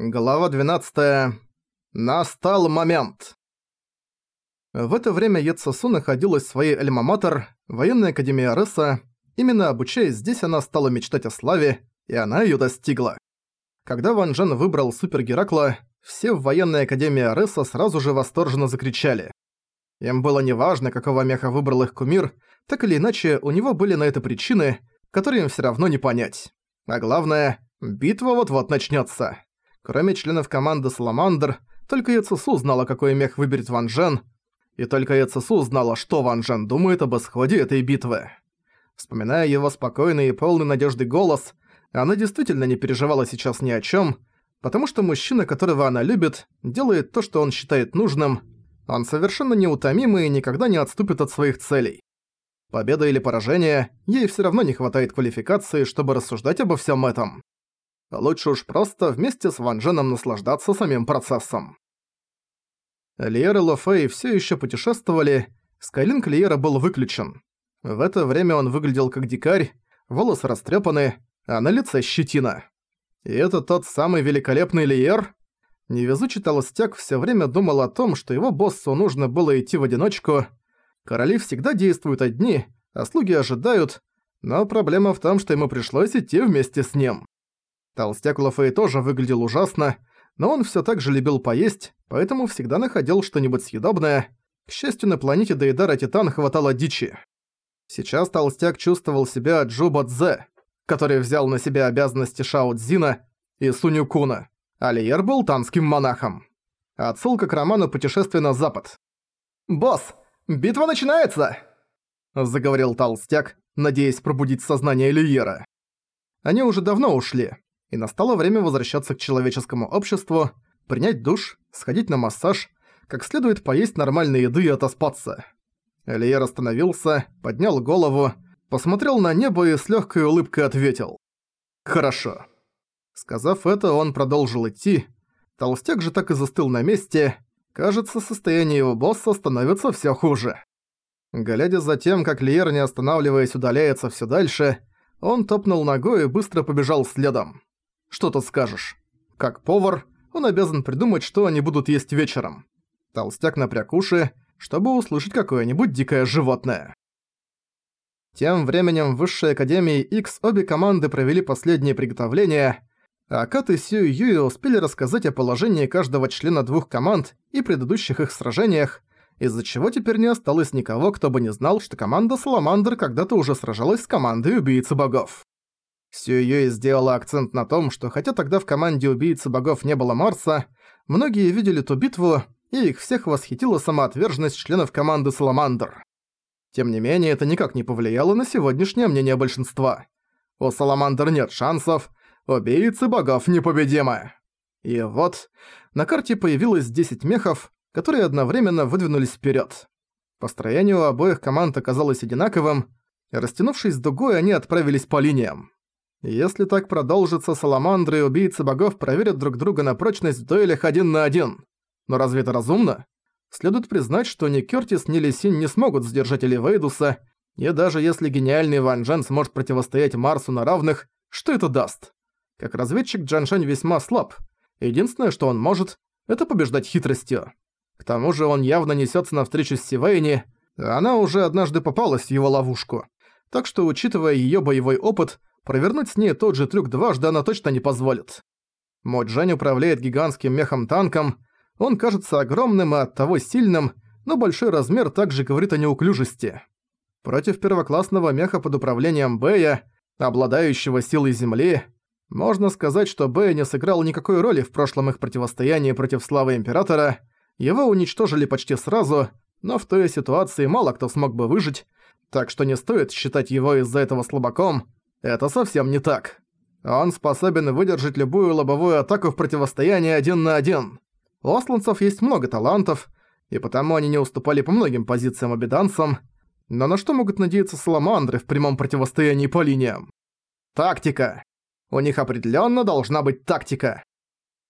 Глава 12. Настал момент. В это время Ецесу находилась в своей альма-матер, военной академии Ареса. Именно обучаясь здесь, она стала мечтать о славе, и она её достигла. Когда Ван Джен выбрал Супер Геракла, все в военной академии Ареса сразу же восторженно закричали. Им было неважно, какого меха выбрал их кумир, так или иначе, у него были на это причины, которые им всё равно не понять. А главное, битва вот-вот начнётся. Кроме членов команды «Саламандр», только Яцесу знала, какой мех выберет Ван Джен, и только Яцесу знала, что Ван Джен думает об исходе этой битвы. Вспоминая его спокойный и полный надежды голос, она действительно не переживала сейчас ни о чем, потому что мужчина, которого она любит, делает то, что он считает нужным, он совершенно неутомимый и никогда не отступит от своих целей. Победа или поражение, ей все равно не хватает квалификации, чтобы рассуждать обо всем этом. Лучше уж просто вместе с Ван Дженом наслаждаться самим процессом. Лиер и Лофей все еще путешествовали, Скайлинг Лиера был выключен. В это время он выглядел как дикарь, волосы растрепаны, а на лице щетина. И это тот самый великолепный Лиер? Невезучий толстяк все время думал о том, что его боссу нужно было идти в одиночку. Короли всегда действуют одни, а слуги ожидают, но проблема в том, что ему пришлось идти вместе с ним. Толстяк Лофей тоже выглядел ужасно, но он всё так же любил поесть, поэтому всегда находил что-нибудь съедобное. К счастью, на планете Дейдара Титан хватало дичи. Сейчас толстяк чувствовал себя Джуба Дзе, который взял на себя обязанности Шао Цзина и Суню Куна. Алиер был танским монахом. Отсылка к роману «Путешествие на запад». «Босс, битва начинается!» Заговорил толстяк, надеясь пробудить сознание Лиера. Они уже давно ушли, и настало время возвращаться к человеческому обществу, принять душ, сходить на массаж, как следует поесть нормальной еды и отоспаться. Элиер остановился, поднял голову, посмотрел на небо и с легкой улыбкой ответил. «Хорошо». Сказав это, он продолжил идти. Толстяк же так и застыл на месте. Кажется, состояние его босса становится все хуже. Глядя за тем, как Лиер, не останавливаясь, удаляется все дальше, он топнул ногой и быстро побежал следом. Что тут скажешь? Как повар, он обязан придумать, что они будут есть вечером. Толстяк напряг уши, чтобы услышать какое-нибудь дикое животное. Тем временем в Высшей Академии X обе команды провели последние приготовления, а Кат и Сью Юи успели рассказать о положении каждого члена двух команд и предыдущих их сражениях, из-за чего теперь не осталось никого, кто бы не знал, что команда Саламандр когда-то уже сражалась с командой Убийцы Богов. Сююэй сделала акцент на том, что хотя тогда в команде убийцы богов не было Марса, многие видели ту битву, и их всех восхитила самоотверженность членов команды Саламандр. Тем не менее, это никак не повлияло на сегодняшнее мнение большинства. У Саламандр нет шансов, убийцы богов непобедимы. И вот, на карте появилось 10 мехов, которые одновременно выдвинулись вперед. Построение у обоих команд оказалось одинаковым, и растянувшись дугой, они отправились по линиям. Если так продолжится, саламандры и убийцы богов проверят друг друга на прочность в дуэлях один на один. Но разве это разумно? Следует признать, что ни Кёртис, ни Лисин не смогут сдержать Эливейдуса, и даже если гениальный Ван Джен сможет противостоять Марсу на равных, что это даст? Как разведчик Джан Шань весьма слаб. Единственное, что он может, это побеждать хитростью. К тому же он явно несется навстречу с Сивейни, а она уже однажды попалась в его ловушку. Так что, учитывая ее боевой опыт, Провернуть с ней тот же трюк дважды она точно не позволит. Мой Джань управляет гигантским мехом-танком. Он кажется огромным и оттого сильным, но большой размер также говорит о неуклюжести. Против первоклассного меха под управлением Бэя, обладающего силой Земли, можно сказать, что Бэй не сыграл никакой роли в прошлом их противостоянии против славы Императора. Его уничтожили почти сразу, но в той ситуации мало кто смог бы выжить, так что не стоит считать его из-за этого слабаком, это совсем не так. Он способен выдержать любую лобовую атаку в противостоянии один на один. У осланцев есть много талантов, и потому они не уступали по многим позициям обиданцам, но на что могут надеяться саламандры в прямом противостоянии по линиям? Тактика. У них определенно должна быть тактика.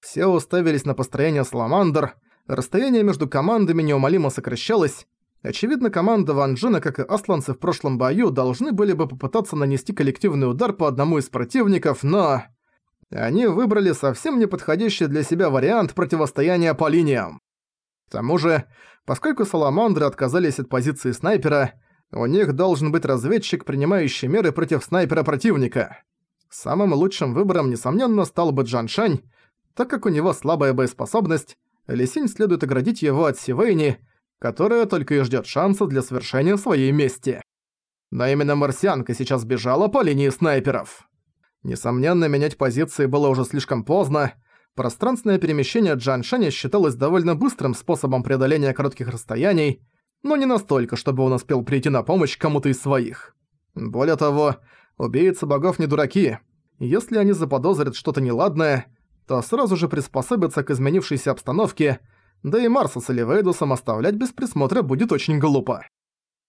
Все уставились на построение саламандр, расстояние между командами неумолимо сокращалось, Очевидно, команда Ван Джена, как и асланцы в прошлом бою, должны были бы попытаться нанести коллективный удар по одному из противников, но... Они выбрали совсем неподходящий для себя вариант противостояния по линиям. К тому же, поскольку саламандры отказались от позиции снайпера, у них должен быть разведчик, принимающий меры против снайпера противника. Самым лучшим выбором, несомненно, стал бы Джан Шань, так как у него слабая боеспособность, Лисинь следует оградить его от Сивейни, которая только и ждет шанса для совершения своей мести. Но именно марсианка сейчас бежала по линии снайперов. Несомненно, менять позиции было уже слишком поздно. Пространственное перемещение Джан Шаня считалось довольно быстрым способом преодоления коротких расстояний, но не настолько, чтобы он успел прийти на помощь кому-то из своих. Более того, убийцы богов не дураки. Если они заподозрят что-то неладное, то сразу же приспособятся к изменившейся обстановке, да и Марса с Эливейдусом оставлять без присмотра будет очень глупо.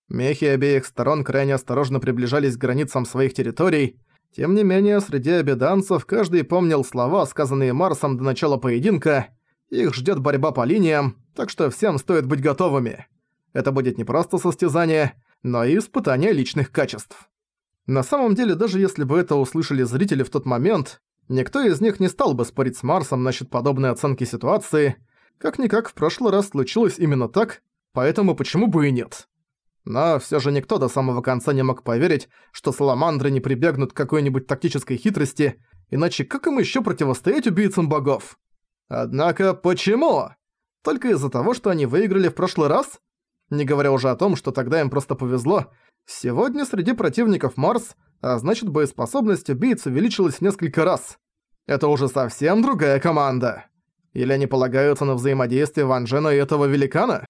Мехи обеих сторон крайне осторожно приближались к границам своих территорий, тем не менее, среди обеданцев каждый помнил слова, сказанные Марсом до начала поединка, их ждет борьба по линиям, так что всем стоит быть готовыми. Это будет не просто состязание, но и испытание личных качеств. На самом деле, даже если бы это услышали зрители в тот момент, никто из них не стал бы спорить с Марсом насчет подобной оценки ситуации. Как-никак в прошлый раз случилось именно так, поэтому почему бы и нет. Но все же никто до самого конца не мог поверить, что саламандры не прибегнут к какой-нибудь тактической хитрости, иначе как им еще противостоять убийцам богов? Однако почему? Только из-за того, что они выиграли в прошлый раз? Не говоря уже о том, что тогда им просто повезло, сегодня среди противников Марс, а значит боеспособность убийц увеличилась в несколько раз. Это уже совсем другая команда. Или они полагаются на взаимодействие Ван Джена и этого великана?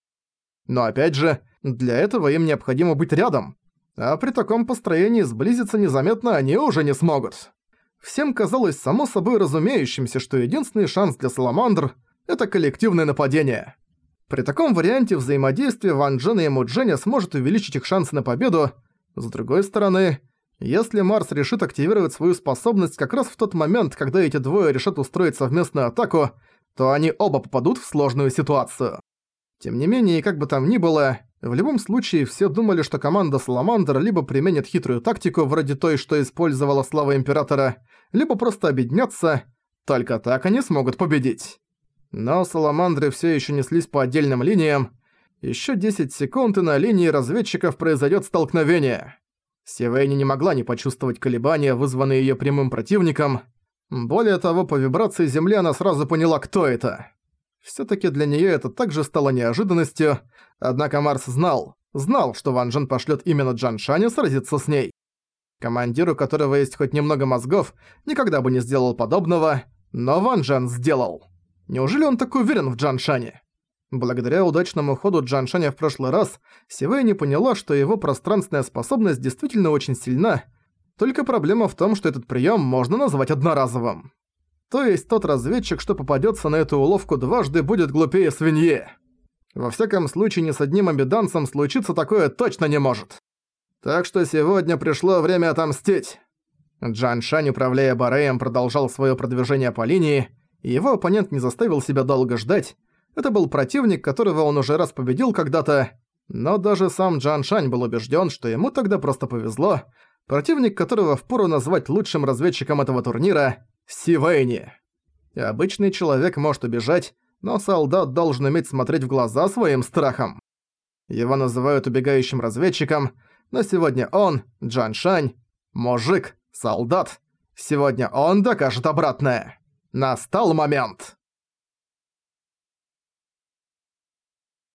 Но опять же, для этого им необходимо быть рядом. А при таком построении сблизиться незаметно они уже не смогут. Всем казалось само собой разумеющимся, что единственный шанс для Саламандр – это коллективное нападение. При таком варианте взаимодействие Ван Джена и Мудженя сможет увеличить их шансы на победу. С другой стороны, если Марс решит активировать свою способность как раз в тот момент, когда эти двое решат устроить совместную атаку, то они оба попадут в сложную ситуацию. Тем не менее, как бы там ни было, в любом случае все думали, что команда Саламандр либо применит хитрую тактику вроде той, что использовала Слава Императора, либо просто объединятся, только так они смогут победить. Но саламандры все еще неслись по отдельным линиям. Еще 10 секунд, и на линии разведчиков произойдет столкновение. Севейни не могла не почувствовать колебания, вызванные ее прямым противником. Более того, по вибрации Земли она сразу поняла, кто это. все таки для нее это также стало неожиданностью, однако Марс знал, знал, что Ван Джен пошлет именно Джан Шаня сразиться с ней. Командиру, которого есть хоть немного мозгов, никогда бы не сделал подобного, но Ван Джен сделал. Неужели он так уверен в Джаншане? Благодаря удачному ходу Джаншаня в прошлый раз, Сивэй не поняла, что его пространственная способность действительно очень сильна, только проблема в том, что этот прием можно назвать одноразовым. То есть тот разведчик, что попадется на эту уловку дважды, будет глупее свиньи. Во всяком случае, ни с одним обеданцем случиться такое точно не может. Так что сегодня пришло время отомстить. Джан Шань, управляя Бареем, продолжал свое продвижение по линии, и его оппонент не заставил себя долго ждать. Это был противник, которого он уже раз победил когда-то, но даже сам Джан Шань был убежден, что ему тогда просто повезло. Противник, которого впору назвать лучшим разведчиком этого турнира – Сивейни. Обычный человек может убежать, но солдат должен уметь смотреть в глаза своим страхом. Его называют убегающим разведчиком, но сегодня он, Джан Шань, мужик, солдат. Сегодня он докажет обратное. Настал момент.